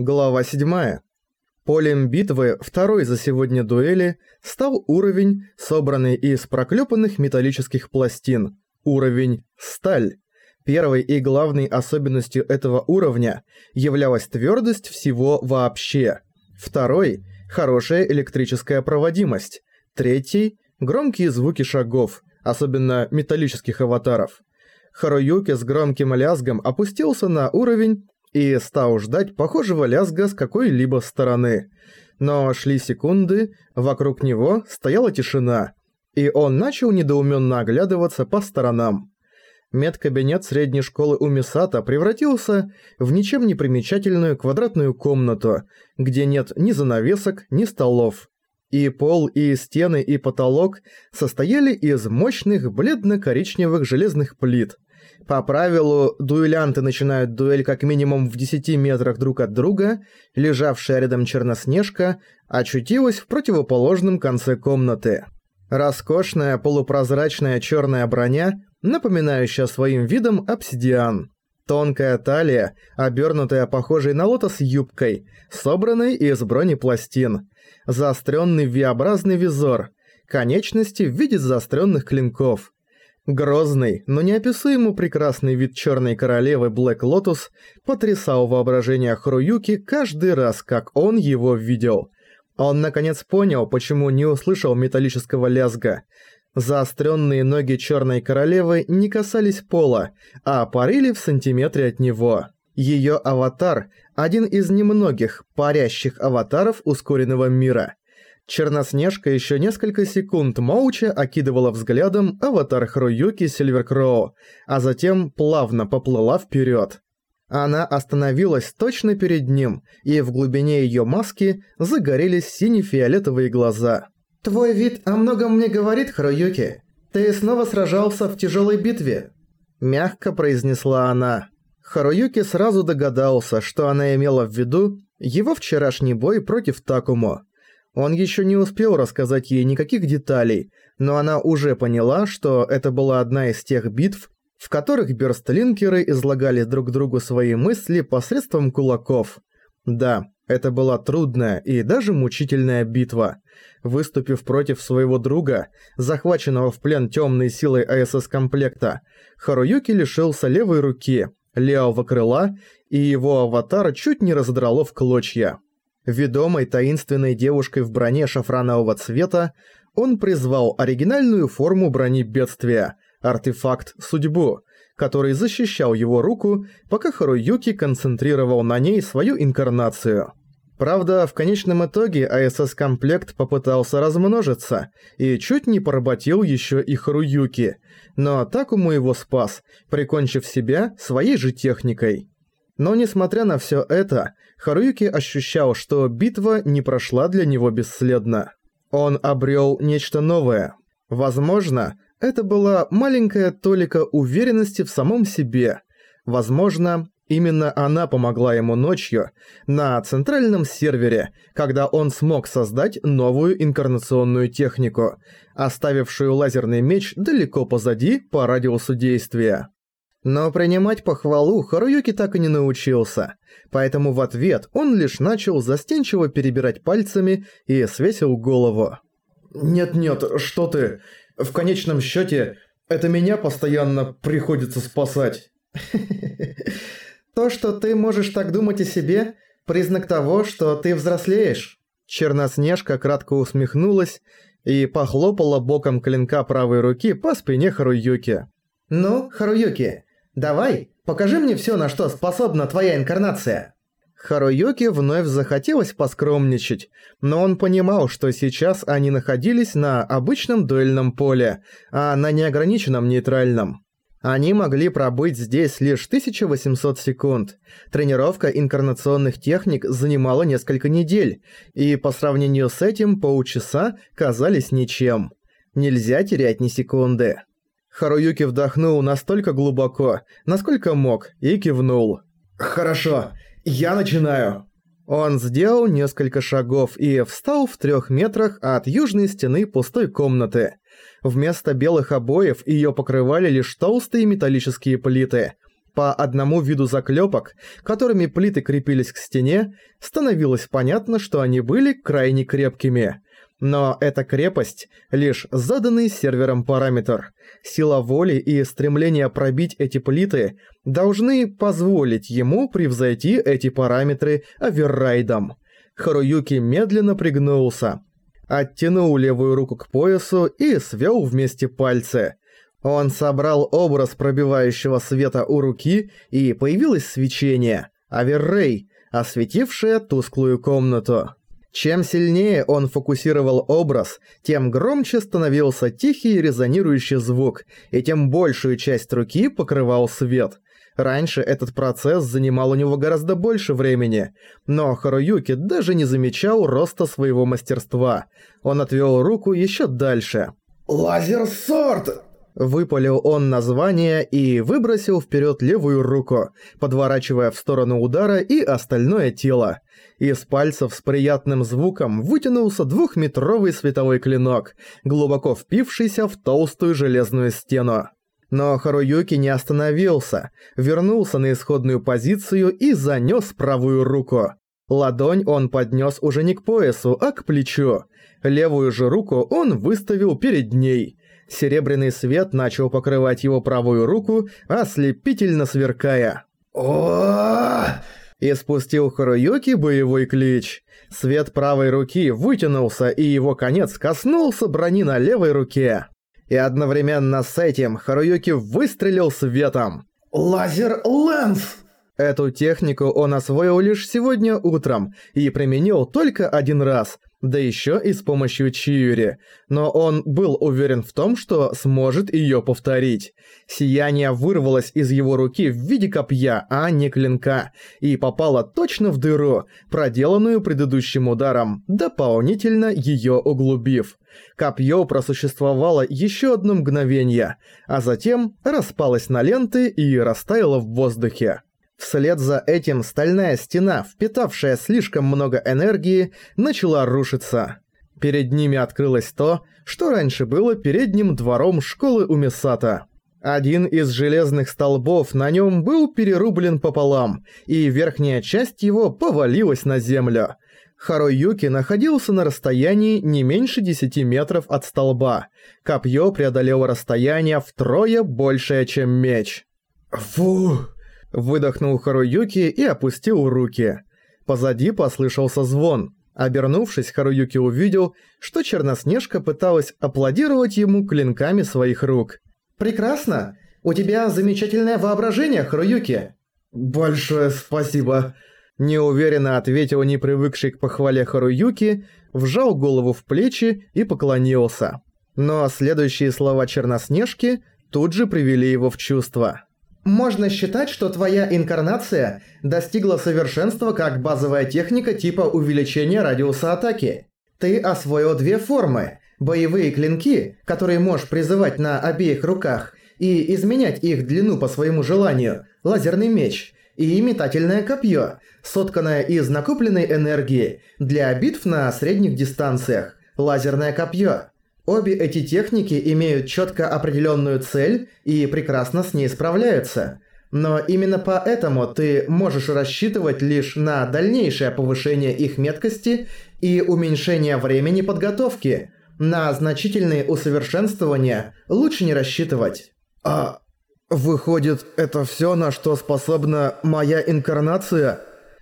Глава 7. Полем битвы второй за сегодня дуэли стал уровень, собранный из проклепанных металлических пластин. Уровень «Сталь». Первой и главной особенностью этого уровня являлась твердость всего вообще. Второй – хорошая электрическая проводимость. Третий – громкие звуки шагов, особенно металлических аватаров. Харуюки с громким лязгом опустился на уровень и стал ждать похожего лязга с какой-либо стороны. Но шли секунды, вокруг него стояла тишина, и он начал недоуменно оглядываться по сторонам. Медкабинет средней школы у Мисата превратился в ничем не примечательную квадратную комнату, где нет ни занавесок, ни столов. И пол, и стены, и потолок состояли из мощных бледно-коричневых железных плит – по правилу, дуэлянты начинают дуэль как минимум в 10 метрах друг от друга, лежавшая рядом Черноснежка очутилась в противоположном конце комнаты. Роскошная полупрозрачная черная броня, напоминающая своим видом обсидиан. Тонкая талия, обернутая похожей на лотос юбкой, собранной из бронепластин. Заостренный V-образный визор. Конечности в виде заостренных клинков – Грозный, но неописуемо прекрасный вид черной королевы Блэк Лотус потрясал воображение Харуюки каждый раз, как он его видел. Он наконец понял, почему не услышал металлического лязга. Заостренные ноги черной королевы не касались пола, а парили в сантиметре от него. Ее аватар – один из немногих парящих аватаров ускоренного мира – Черноснежка еще несколько секунд молча окидывала взглядом аватар Хруюки Сильверкроу, а затем плавно поплыла вперед. Она остановилась точно перед ним, и в глубине ее маски загорелись сине-фиолетовые глаза. «Твой вид о многом мне говорит, Хруюки. Ты снова сражался в тяжелой битве», – мягко произнесла она. Харуюки сразу догадался, что она имела в виду его вчерашний бой против Такумо. Он еще не успел рассказать ей никаких деталей, но она уже поняла, что это была одна из тех битв, в которых бёрстлинкеры излагали друг другу свои мысли посредством кулаков. Да, это была трудная и даже мучительная битва. Выступив против своего друга, захваченного в плен темной силой АСС-комплекта, Харуюки лишился левой руки, левого крыла, и его аватар чуть не разодрало в клочья. Ведомой таинственной девушкой в броне шафранового цвета, он призвал оригинальную форму брони бедствия – артефакт «Судьбу», который защищал его руку, пока Харуюки концентрировал на ней свою инкарнацию. Правда, в конечном итоге АСС-комплект попытался размножиться и чуть не поработил еще и Харуюки, но Такому его спас, прикончив себя своей же техникой. Но несмотря на все это, Харуюки ощущал, что битва не прошла для него бесследно. Он обрел нечто новое. Возможно, это была маленькая толика уверенности в самом себе. Возможно, именно она помогла ему ночью на центральном сервере, когда он смог создать новую инкарнационную технику, оставившую лазерный меч далеко позади по радиусу действия. Но принимать похвалу Харуюки так и не научился, поэтому в ответ он лишь начал застенчиво перебирать пальцами и свесил голову. «Нет-нет, что ты? В конечном счете, это меня постоянно приходится спасать». «То, что ты можешь так думать о себе, признак того, что ты взрослеешь». Черноснежка кратко усмехнулась и похлопала боком клинка правой руки по спине Харуюки. «Ну, Харуюки, Давай, покажи мне все, на что способна твоя инкарнация». Харуюки вновь захотелось поскромничать, но он понимал, что сейчас они находились на обычном дуэльном поле, а на неограниченном нейтральном. Они могли пробыть здесь лишь 1800 секунд. Тренировка инкарнационных техник занимала несколько недель, и по сравнению с этим полчаса казались ничем. Нельзя терять ни секунды. Харуюки вдохнул настолько глубоко, насколько мог, и кивнул. «Хорошо, я начинаю». Он сделал несколько шагов и встал в трех метрах от южной стены пустой комнаты. Вместо белых обоев ее покрывали лишь толстые металлические плиты. по одному виду заклепок, которыми плиты крепились к стене, становилось понятно, что они были крайне крепкими. Но эта крепость – лишь заданный сервером параметр. Сила воли и стремление пробить эти плиты должны позволить ему превзойти эти параметры оверрайдом. Харуюки медленно пригнулся, оттянул левую руку к поясу и свел вместе пальцы. Он собрал образ пробивающего света у руки, и появилось свечение – Аверрей, осветившее тусклую комнату. Чем сильнее он фокусировал образ, тем громче становился тихий резонирующий звук, и тем большую часть руки покрывал свет. Раньше этот процесс занимал у него гораздо больше времени, но Харуюки даже не замечал роста своего мастерства. Он отвел руку еще дальше. «Лазер-сорт!» Выпалил он название и выбросил вперед левую руку, подворачивая в сторону удара и остальное тело. Из пальцев с приятным звуком вытянулся двухметровый световой клинок, глубоко впившийся в толстую железную стену. Но Харуюки не остановился, вернулся на исходную позицию и занёс правую руку. Ладонь он поднёс уже не к поясу, а к плечу. Левую же руку он выставил перед ней. Серебряный свет начал покрывать его правую руку, ослепительно сверкая. Испустил Харуюки боевой клич. Свет правой руки вытянулся, и его конец коснулся брони на левой руке. И одновременно с этим Харуюки выстрелил светом. «Laser Lance!» Эту технику он освоил лишь сегодня утром и применил только один раз, да еще и с помощью Чиюри, но он был уверен в том, что сможет ее повторить. Сияние вырвалось из его руки в виде копья, а не клинка, и попало точно в дыру, проделанную предыдущим ударом, дополнительно ее углубив. Копье просуществовало еще одно мгновение, а затем распалось на ленты и растаяло в воздухе. Вслед за этим стальная стена, впитавшая слишком много энергии, начала рушиться. Перед ними открылось то, что раньше было передним двором школы Умисата. Один из железных столбов на нем был перерублен пополам, и верхняя часть его повалилась на землю. Харуюки находился на расстоянии не меньше 10 метров от столба. Копье преодолело расстояние втрое большее, чем меч. «Фу!» Выдохнул Харуюки и опустил руки. Позади послышался звон. Обернувшись, Харуюки увидел, что Черноснежка пыталась аплодировать ему клинками своих рук. «Прекрасно! У тебя замечательное воображение, Харуюки!» «Большое спасибо!» Неуверенно ответил непривыкший к похвале Харуюки, вжал голову в плечи и поклонился. Но следующие слова Черноснежки тут же привели его в чувство. Можно считать, что твоя инкарнация достигла совершенства как базовая техника типа увеличения радиуса атаки. Ты освоил две формы – боевые клинки, которые можешь призывать на обеих руках, и изменять их длину по своему желанию, лазерный меч, и метательное копье, сотканное из накопленной энергии для битв на средних дистанциях, лазерное копье. Обе эти техники имеют четко определенную цель и прекрасно с ней справляются. Но именно поэтому ты можешь рассчитывать лишь на дальнейшее повышение их меткости и уменьшение времени подготовки. На значительные усовершенствования лучше не рассчитывать. «А выходит, это все, на что способна моя инкарнация?»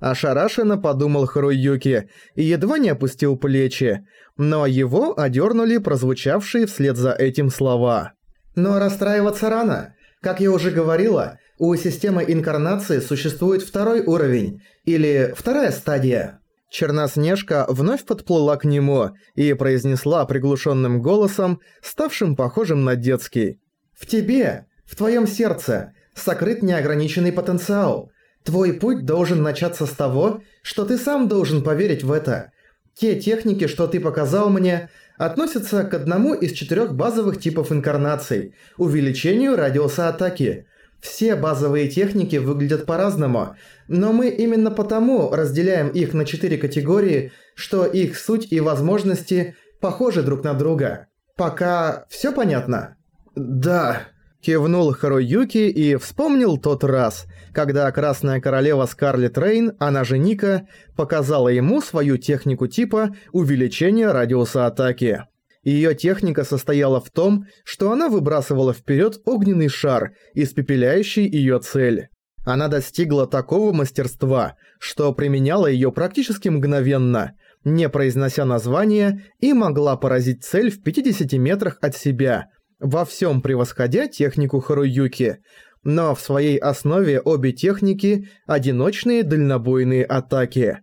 Ошарашенно подумал Харуюки и едва не опустил плечи, но его одернули прозвучавшие вслед за этим слова. Но расстраиваться рано. Как я уже говорила, у системы инкарнации существует второй уровень, или вторая стадия. Черноснежка вновь подплыла к нему и произнесла приглушенным голосом, ставшим похожим на детский. «В тебе, в твоем сердце, сокрыт неограниченный потенциал. Твой путь должен начаться с того, что ты сам должен поверить в это. Те техники, что ты показал мне, относятся к одному из четырех базовых типов инкарнаций – увеличению радиуса атаки. Все базовые техники выглядят по-разному, но мы именно потому разделяем их на четыре категории, что их суть и возможности похожи друг на друга. Пока все понятно? «Да», Кивнул Харуюки и вспомнил тот раз, когда Красная Королева Скарлет Рейн, она же Ника, показала ему свою технику типа увеличения радиуса атаки. Ее техника состояла в том, что она выбрасывала вперед огненный шар, испепеляющий ее цель. Она достигла такого мастерства, что применяла ее практически мгновенно, не произнося название, и могла поразить цель в 50 метрах от себя – во всем превосходя технику Харуюки, но в своей основе обе техники – одиночные дальнобойные атаки.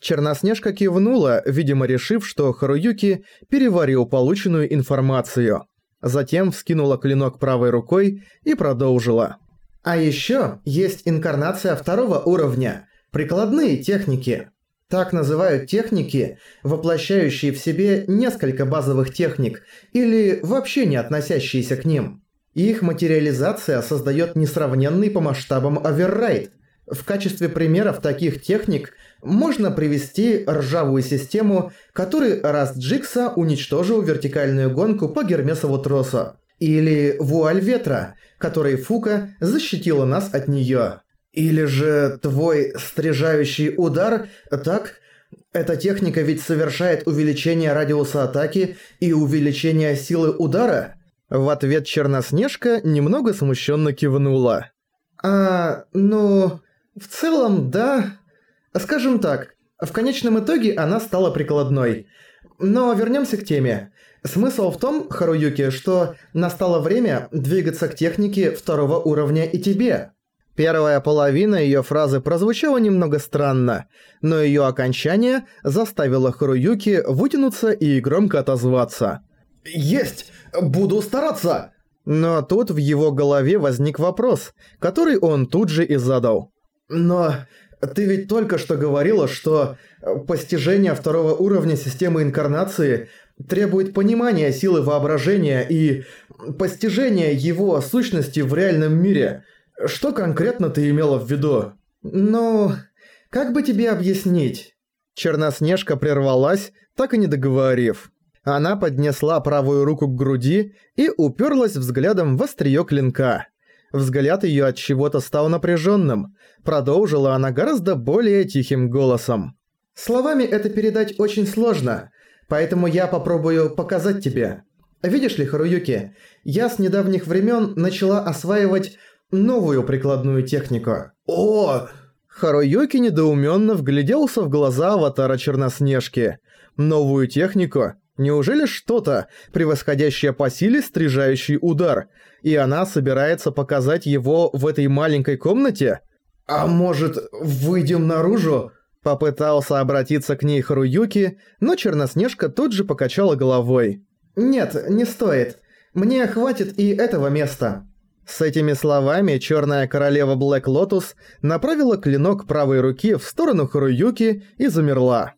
Черноснежка кивнула, видимо решив, что Харуюки переварил полученную информацию. Затем вскинула клинок правой рукой и продолжила. А еще есть инкарнация второго уровня – прикладные техники. Так называют техники, воплощающие в себе несколько базовых техник или вообще не относящиеся к ним. Их материализация создает несравненный по масштабам оверрайт. В качестве примеров таких техник можно привести ржавую систему, которой Раст Джикса уничтожил вертикальную гонку по Гермесову тросу. Или вуаль ветра, которой Фука защитила нас от неё. Или же твой стрижающий удар, так? Эта техника ведь совершает увеличение радиуса атаки и увеличение силы удара? В ответ Черноснежка немного смущенно кивнула. А, ну, в целом, да. Скажем так, в конечном итоге она стала прикладной. Но вернемся к теме. Смысл в том, Харуюки, что настало время двигаться к технике второго уровня и тебе. Первая половина её фразы прозвучала немного странно, но её окончание заставило Харуюки вытянуться и громко отозваться. «Есть! Буду стараться!» Но тут в его голове возник вопрос, который он тут же и задал. «Но ты ведь только что говорила, что постижение второго уровня системы инкарнации требует понимания силы воображения и постижения его сущности в реальном мире». Что конкретно ты имела в виду? Ну, как бы тебе объяснить? Черноснежка прервалась, так и не договорив. Она поднесла правую руку к груди и уперлась взглядом в остриё клинка. Взгляд её от чего-то стал напряжённым. Продолжила она гораздо более тихим голосом. «Словами это передать очень сложно, поэтому я попробую показать тебе. Видишь ли, Харуюки, я с недавних времен начала осваивать новую прикладную технику. О! Харуюки недоуменно вгляделся в глаза аватара Черноснежки. Новую технику? Неужели что-то, превосходящее по силе стрижающий удар, и она собирается показать его в этой маленькой комнате? А может, выйдем наружу? Попытался обратиться к ней Харуюки, но Черноснежка тут же покачала головой. «Нет, не стоит. Мне хватит и этого места». С этими словами черная королева Блэк Лотус направила клинок правой руки в сторону Харуюки и замерла.